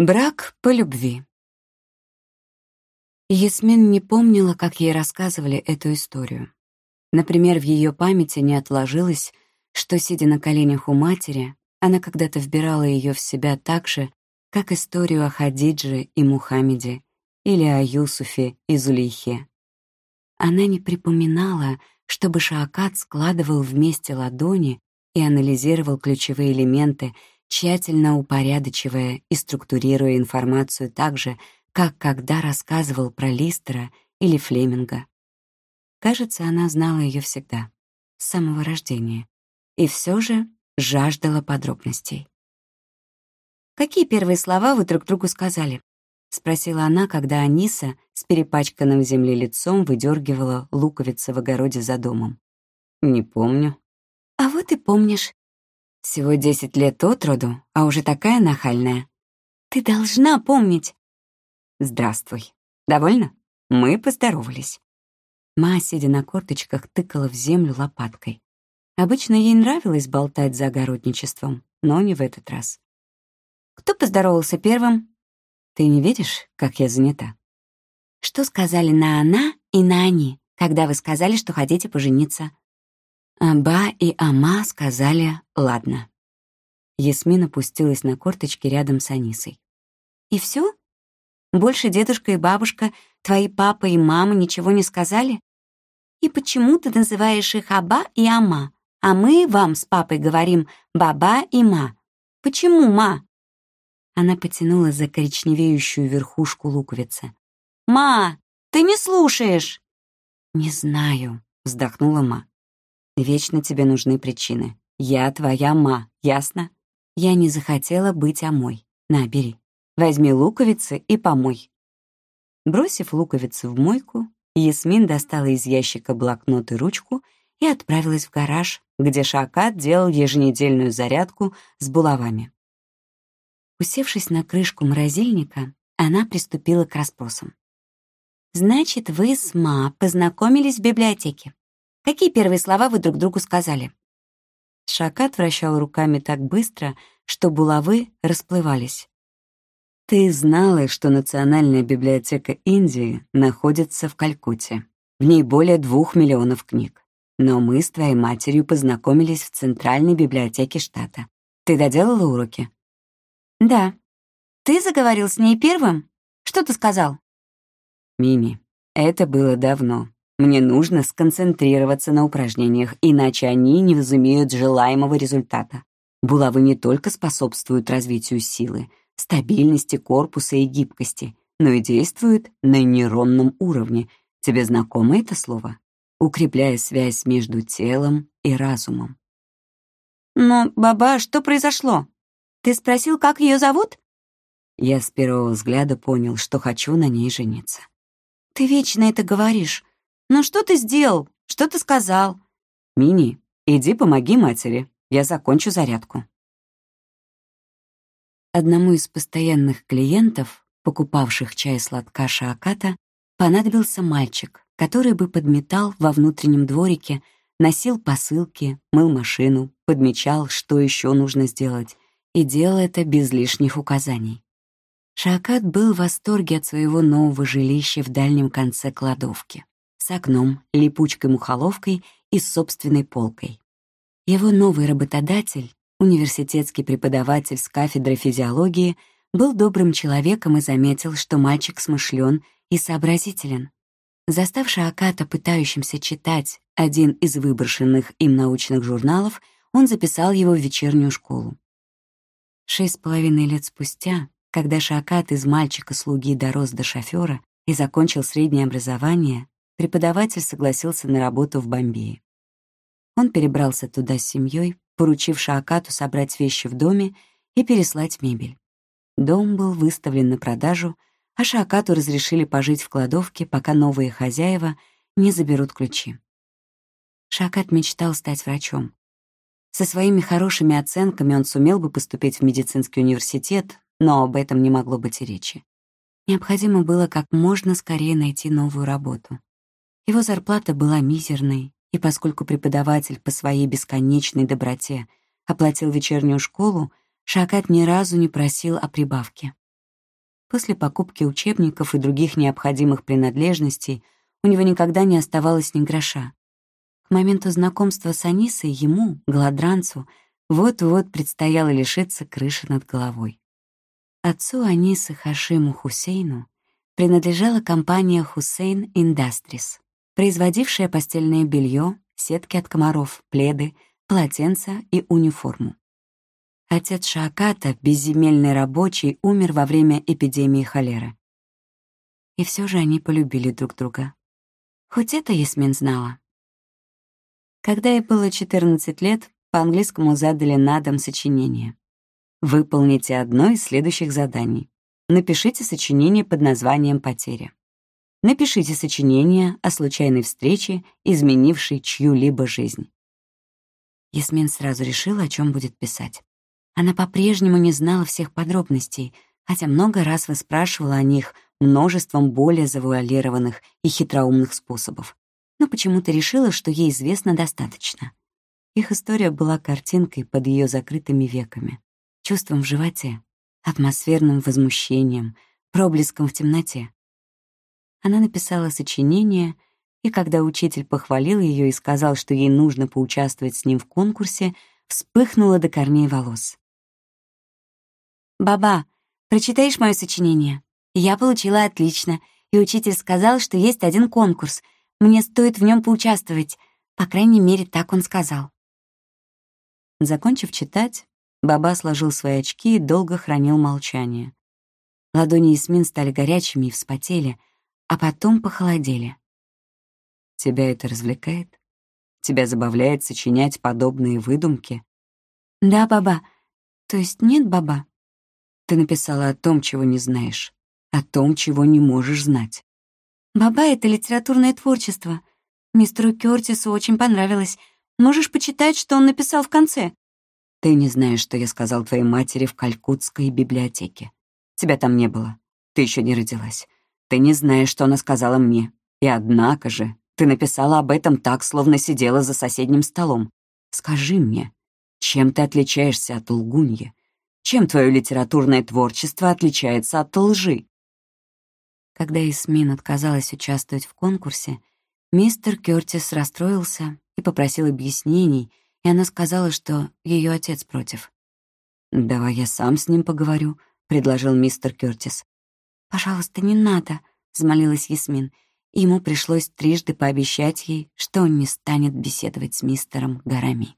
Брак по любви. Ясмин не помнила, как ей рассказывали эту историю. Например, в ее памяти не отложилось, что, сидя на коленях у матери, она когда-то вбирала ее в себя так же, как историю о Хадидже и Мухаммеде или о Юсуфе и Зулейхе. Она не припоминала, чтобы Шаакат складывал вместе ладони и анализировал ключевые элементы тщательно упорядочивая и структурируя информацию так же, как когда рассказывал про Листера или Флеминга. Кажется, она знала ее всегда, с самого рождения, и все же жаждала подробностей. «Какие первые слова вы друг другу сказали?» — спросила она, когда Аниса с перепачканным в лицом выдергивала луковицы в огороде за домом. «Не помню». «А вот и помнишь. Всего десять лет от роду, а уже такая нахальная. Ты должна помнить. Здравствуй. Довольно? Мы поздоровались. Ма, сидя на корточках, тыкала в землю лопаткой. Обычно ей нравилось болтать за огородничеством, но не в этот раз. Кто поздоровался первым? Ты не видишь, как я занята? Что сказали на «она» и на «они», когда вы сказали, что хотите пожениться? Аба и Ама сказали «ладно». Ясмин опустилась на корточки рядом с Анисой. «И все? Больше дедушка и бабушка, твои папа и мама ничего не сказали? И почему ты называешь их Аба и Ама, а мы вам с папой говорим Баба и Ма? Почему Ма?» Она потянула за коричневеющую верхушку луковицы. «Ма, ты не слушаешь!» «Не знаю», — вздохнула Ма. Вечно тебе нужны причины. Я твоя ма, ясно? Я не захотела быть омой. На, бери. Возьми луковицы и помой. Бросив луковицы в мойку, Ясмин достала из ящика блокнот и ручку и отправилась в гараж, где Шакат делал еженедельную зарядку с булавами. Усевшись на крышку морозильника, она приступила к расспросам. «Значит, вы с Ма познакомились в библиотеке. Какие первые слова вы друг другу сказали?» Шакат вращал руками так быстро, что булавы расплывались. «Ты знала, что Национальная библиотека Индии находится в Калькутте. В ней более двух миллионов книг. Но мы с твоей матерью познакомились в Центральной библиотеке штата. Ты доделала уроки?» «Да. Ты заговорил с ней первым? Что ты сказал?» «Мими, это было давно. Мне нужно сконцентрироваться на упражнениях, иначе они не возымеют желаемого результата. Булавы не только способствуют развитию силы, стабильности корпуса и гибкости, но и действуют на нейронном уровне. Тебе знакомо это слово? Укрепляя связь между телом и разумом. «Но, Баба, что произошло? Ты спросил, как ее зовут?» Я с первого взгляда понял, что хочу на ней жениться. «Ты вечно это говоришь. «Ну что ты сделал? Что ты сказал?» «Мини, иди помоги матери. Я закончу зарядку». Одному из постоянных клиентов, покупавших чай сладка Шааката, понадобился мальчик, который бы подметал во внутреннем дворике, носил посылки, мыл машину, подмечал, что еще нужно сделать, и делал это без лишних указаний. Шаакат был в восторге от своего нового жилища в дальнем конце кладовки с окном, липучкой-мухоловкой и собственной полкой. Его новый работодатель, университетский преподаватель с кафедры физиологии, был добрым человеком и заметил, что мальчик смышлен и сообразителен. Заставший Аката пытающимся читать один из выброшенных им научных журналов, он записал его в вечернюю школу. Шесть с половиной лет спустя, когда Шакат из мальчика-слуги дорос до шофера и закончил среднее образование, преподаватель согласился на работу в Бомбее. Он перебрался туда с семьей, поручив Шаакату собрать вещи в доме и переслать мебель. Дом был выставлен на продажу, а Шаакату разрешили пожить в кладовке, пока новые хозяева не заберут ключи. Шаакат мечтал стать врачом. Со своими хорошими оценками он сумел бы поступить в медицинский университет, но об этом не могло быть и речи. Необходимо было как можно скорее найти новую работу. Его зарплата была мизерной, и поскольку преподаватель по своей бесконечной доброте оплатил вечернюю школу, Шакат ни разу не просил о прибавке. После покупки учебников и других необходимых принадлежностей у него никогда не оставалось ни гроша. К моменту знакомства с Анисой ему, голодранцу, вот-вот предстояло лишиться крыши над головой. Отцу Анисы Хашиму Хусейну принадлежала компания Хусейн Industries, производившая постельное белье, сетки от комаров, пледы, полотенца и униформу. Отец Шааката, безземельный рабочий, умер во время эпидемии холеры. И все же они полюбили друг друга. Хоть это Ясмин знала. Когда ей было 14 лет, по-английскому задали на дом сочинение. Выполните одно из следующих заданий. Напишите сочинение под названием «Потеря». Напишите сочинение о случайной встрече, изменившей чью-либо жизнь. Ясмин сразу решила, о чем будет писать. Она по-прежнему не знала всех подробностей, хотя много раз выспрашивала о них множеством более завуалированных и хитроумных способов, но почему-то решила, что ей известно достаточно. Их история была картинкой под ее закрытыми веками, чувством в животе, атмосферным возмущением, проблеском в темноте. Она написала сочинение, и когда учитель похвалил ее и сказал, что ей нужно поучаствовать с ним в конкурсе, вспыхнула до корней волос. «Баба, прочитаешь мое сочинение?» Я получила отлично, и учитель сказал, что есть один конкурс. Мне стоит в нем поучаствовать. По крайней мере, так он сказал. Закончив читать, Баба сложил свои очки и долго хранил молчание. Ладони Ясмин стали горячими и вспотели, а потом похолодели. «Тебя это развлекает? Тебя забавляет сочинять подобные выдумки?» «Да, Баба. То есть нет, Баба?» Ты написала о том, чего не знаешь, о том, чего не можешь знать. «Баба — это литературное творчество. Мистеру Кёртису очень понравилось. Можешь почитать, что он написал в конце». «Ты не знаешь, что я сказал твоей матери в Калькутской библиотеке. Тебя там не было. Ты еще не родилась. Ты не знаешь, что она сказала мне. И однако же, ты написала об этом так, словно сидела за соседним столом. Скажи мне, чем ты отличаешься от лгуньи? Чем твое литературное творчество отличается от лжи? Когда Исмин отказалась участвовать в конкурсе, мистер Кёртис расстроился и попросил объяснений, и она сказала, что ее отец против. «Давай я сам с ним поговорю», — предложил мистер Кёртис. «Пожалуйста, не надо», — взмолилась Ясмин. ему пришлось трижды пообещать ей, что он не станет беседовать с мистером Гарами.